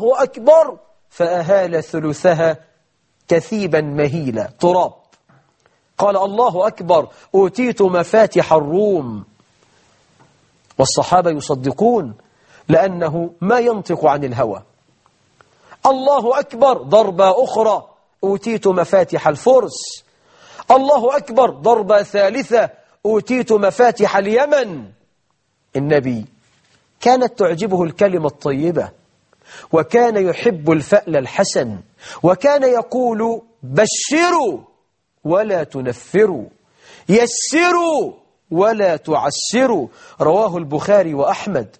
أكبر. فأهال ثلثها كثيبا مهيلا. تراب. قال الله أكبر. أوتيت مفاتح الروم. والصحابة يصدقون لأنه ما ينطق عن الهوى. الله أكبر. ضربة أخرى. أوتيت مفاتح الفرس. الله أكبر. ضربة ثالثة. أوتيت مفاتح اليمن. النبي كانت تعجبه الكلمة الطيبة. وكان يحب الفأل الحسن وكان يقول بشروا ولا تنفروا يسروا ولا تعسروا رواه البخاري وأحمد.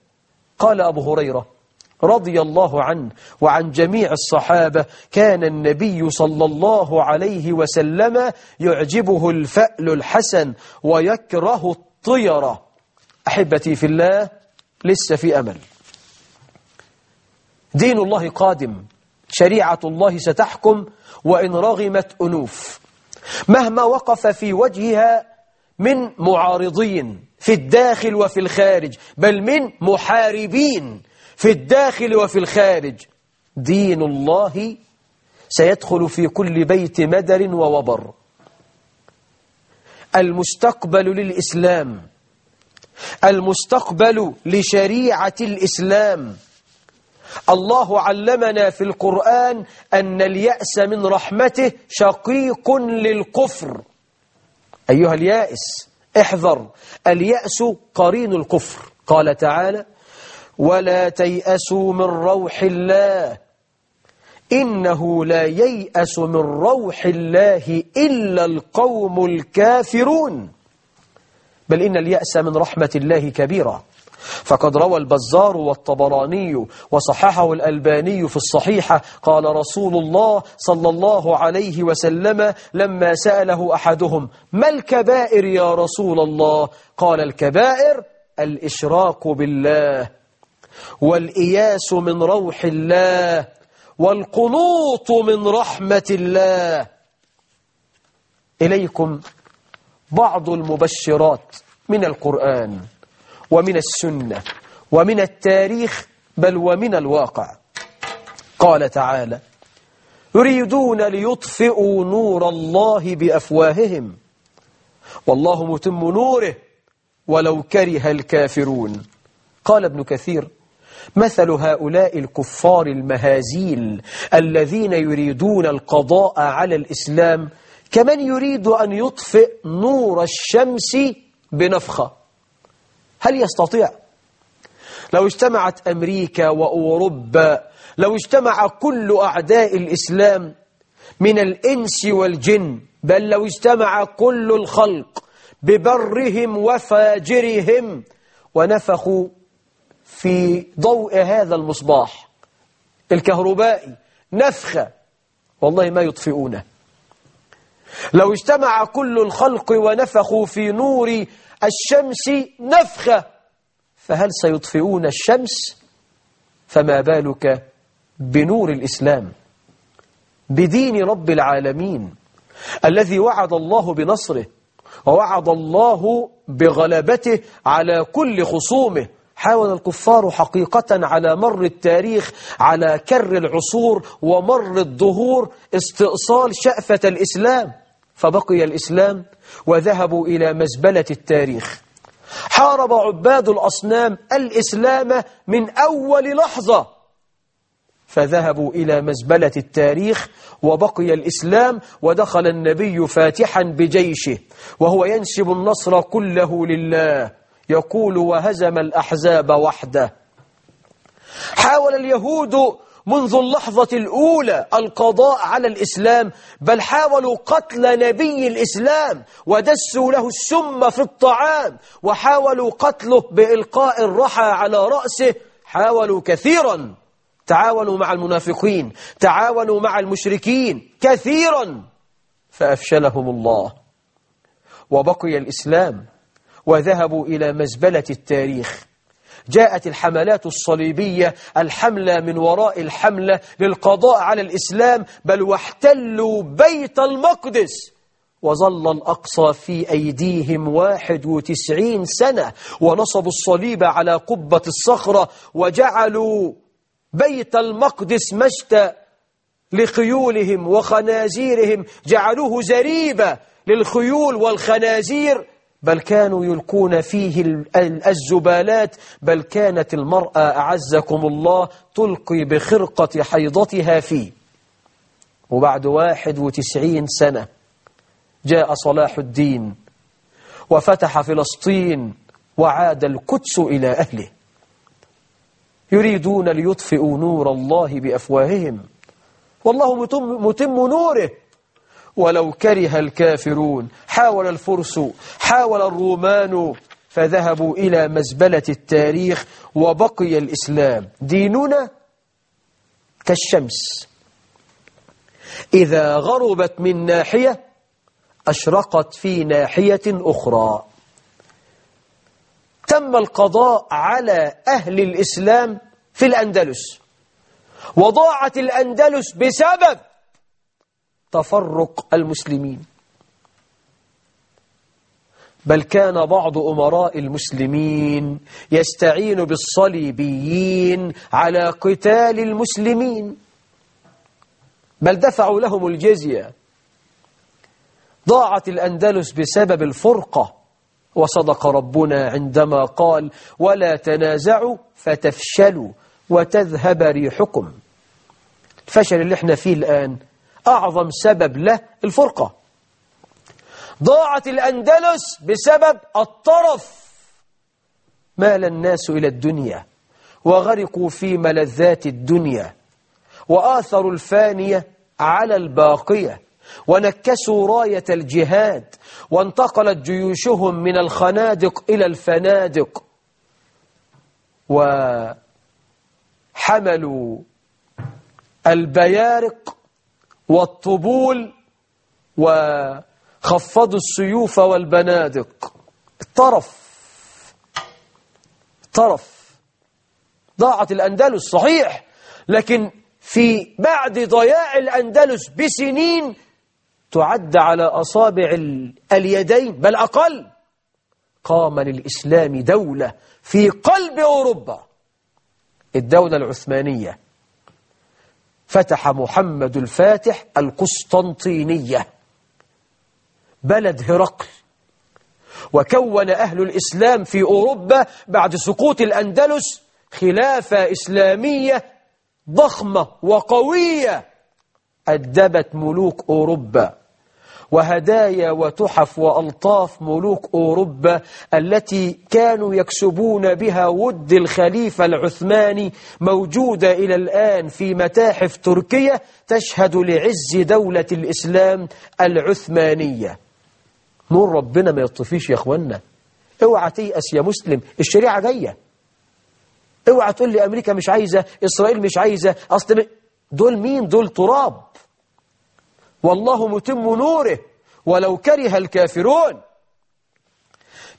قال أبو هريرة رضي الله عنه وعن جميع الصحابة كان النبي صلى الله عليه وسلم يعجبه الفأل الحسن ويكره الطيرة. أحبتي في الله لسه في أمل. دين الله قادم شريعة الله ستحكم وإن رغمت أنوف. مهما وقف في وجهها من معارضين في الداخل وفي الخارج بل من محاربين في الداخل وفي الخارج. دين الله سيدخل في كل بيت مدر ووبر. المستقبل للإسلام المستقبل لشريعة الإسلام. الله علمنا في القرآن أن اليأس من رحمته شقيق للكفر. أيها اليائس احذر. اليأس قرين الكفر. قال تعالى ولا تيأسوا من روح الله إنه لا ييأس من روح الله إلا القوم الكافرون. بل إن اليأس من رحمة الله كبيرة. فقد روى البزار والطبراني وصححه الألباني في الصحيحة قال رسول الله صلى الله عليه وسلم لما سأله أحدهم ما الكبائر يا رسول الله؟ قال الكبائر الإشراك بالله والإياس من روح الله والقنوط من رحمة الله. إليكم بعض المبشرات من القرآن. ومن السنة ومن التاريخ بل ومن الواقع. قال تعالى يريدون ليطفئوا نور الله بأفواههم. والله متم نوره ولو كره الكافرون. قال ابن كثير مثل هؤلاء الكفار المهازيل الذين يريدون القضاء على الإسلام كمن يريد أن يطفئ نور الشمس بنفخة. هل يستطيع؟ لو اجتمعت أمريكا وأوروبا لو اجتمع كل أعداء الإسلام من الإنس والجن بل لو اجتمع كل الخلق ببرهم وفاجرهم ونفخوا في ضوء هذا المصباح الكهربائي نفخة والله ما يطفئونه لو اجتمع كل الخلق ونفخوا في نور الشمس نفخة. فهل سيطفئون الشمس؟ فما بالك بنور الإسلام؟ بدين رب العالمين الذي وعد الله بنصره ووعد الله بغلبته على كل خصومه. حاول الكفار حقيقة على مر التاريخ على كر العصور ومر الظهور استئصال شأفة الإسلام. فبقي الإسلام وذهبوا إلى مزبلة التاريخ. حارب عباد الأصنام الإسلام من أول لحظة. فذهبوا إلى مزبلة التاريخ وبقي الإسلام ودخل النبي فاتحا بجيشه وهو ينسب النصر كله لله. يقول وهزم الأحزاب وحده. حاول اليهود منذ اللحظة الأولى القضاء على الإسلام بل حاولوا قتل نبي الإسلام ودسوا له السم في الطعام وحاولوا قتله بإلقاء الرحى على رأسه حاولوا كثيرا. تعاونوا مع المنافقين تعاونوا مع المشركين كثيرا. فأفشلهم الله. وبقي الإسلام وذهبوا إلى مزبلة التاريخ. جاءت الحملات الصليبية الحملة من وراء الحملة للقضاء على الإسلام بل واحتلوا بيت المقدس. وظل الأقصى في أيديهم واحد وتسعين سنة ونصبوا الصليب على قبة الصخرة وجعلوا بيت المقدس مشتى لخيولهم وخنازيرهم. جعلوه زريبة للخيول والخنازير بل كانوا يلقون فيه الزبالات بل كانت المرأة أعزكم الله تلقي بخرقة حيضتها فيه. وبعد واحد وتسعين سنة جاء صلاح الدين وفتح فلسطين وعاد القدس إلى أهله. يريدون ليطفئوا نور الله بأفواههم. والله متم, متم نوره. ولو كره الكافرون. حاول الفرس حاول الرومان فذهبوا إلى مزبلة التاريخ وبقي الإسلام. ديننا كالشمس. إذا غربت من ناحية أشرقت في ناحية أخرى. تم القضاء على أهل الإسلام في الأندلس. وضاعت الأندلس بسبب تفرق المسلمين. بل كان بعض أمراء المسلمين يستعين بالصليبيين على قتال المسلمين. بل دفعوا لهم الجزية. ضاعت الأندلس بسبب الفرقة. وصدق ربنا عندما قال ولا تنازعوا فتفشلوا وتذهب ريحكم. الفشل اللي إحنا فيه الآن أعظم سبب له الفرقة. ضاعت الأندلس بسبب الطرف. مال الناس إلى الدنيا وغرقوا في ملذات الدنيا وآثروا الفانية على الباقية ونكسوا راية الجهاد وانتقلت جيوشهم من الخنادق إلى الفنادق وحملوا البيارق والطبول وخفضوا السيوف والبنادق. الطرف. طرف ضاعت الأندلس صحيح. لكن في بعد ضياع الأندلس بسنين تعد على أصابع اليدين بل أقل. قام للإسلام دولة في قلب أوروبا. الدولة العثمانية فتح محمد الفاتح القسطنطينية بلد هرقل وكون أهل الإسلام في أوروبا بعد سقوط الأندلس خلافة إسلامية ضخمة وقوية أدبت ملوك أوروبا. وهدايا وتحف وألطاف ملوك أوروبا التي كانوا يكسبون بها ود الخليفة العثماني موجودة إلى الآن في متاحف تركيا تشهد لعز دولة الإسلام العثمانية. نور ربنا ما يطفيش يا أخوانا اوعى تيأس يا مسلم الشريعة جاية. اوعى تقول لي أمريكا مش عايزة إسرائيل مش عايزة أصل دول مين؟ دول تراب. والله متم نوره ولو كره الكافرون.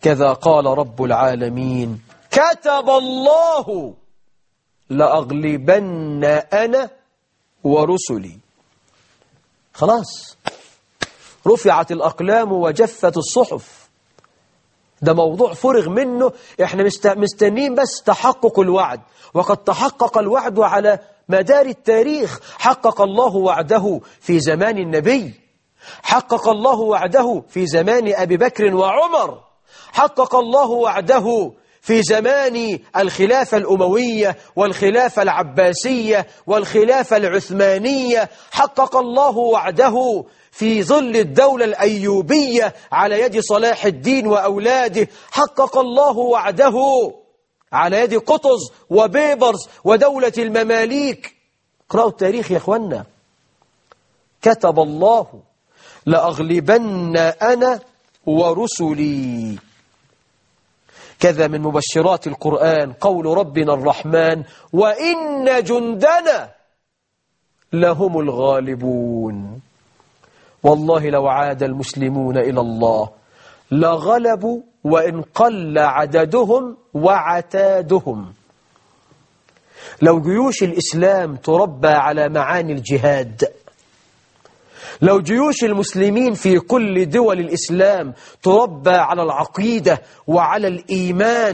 كذا قال رب العالمين كتب الله لأغلبن أنا ورسلي. خلاص رفعت الأقلام وجفت الصحف. ده موضوع فرغ منه إحنا مستنين بس تحقق الوعد. وقد تحقق الوعد على مدار التاريخ حقق الله وعده في زمان النبي. حقق الله وعده في زمان أبي بكر وعمر. حقق الله وعده في زمان الخلافة الأموية والخلافة العباسية والخلافة العثمانية. حقق الله وعده في ظل الدولة الأيوبية على يد صلاح الدين وأولاده. حقق الله وعده على يد قطز وبيبرز ودولة المماليك. اقرأوا التاريخ يا اخوانا كتب الله لأغلبن أنا ورسلي. كذا من مبشرات القرآن قول ربنا الرحمن وإن جندنا لهم الغالبون. والله لو عاد المسلمون إلى الله لغلبوا وإن قل عددهم وعتادهم. لو جيوش الإسلام تربى على معاني الجهاد لو جيوش المسلمين في كل دول الإسلام تربى على العقيدة وعلى الإيمان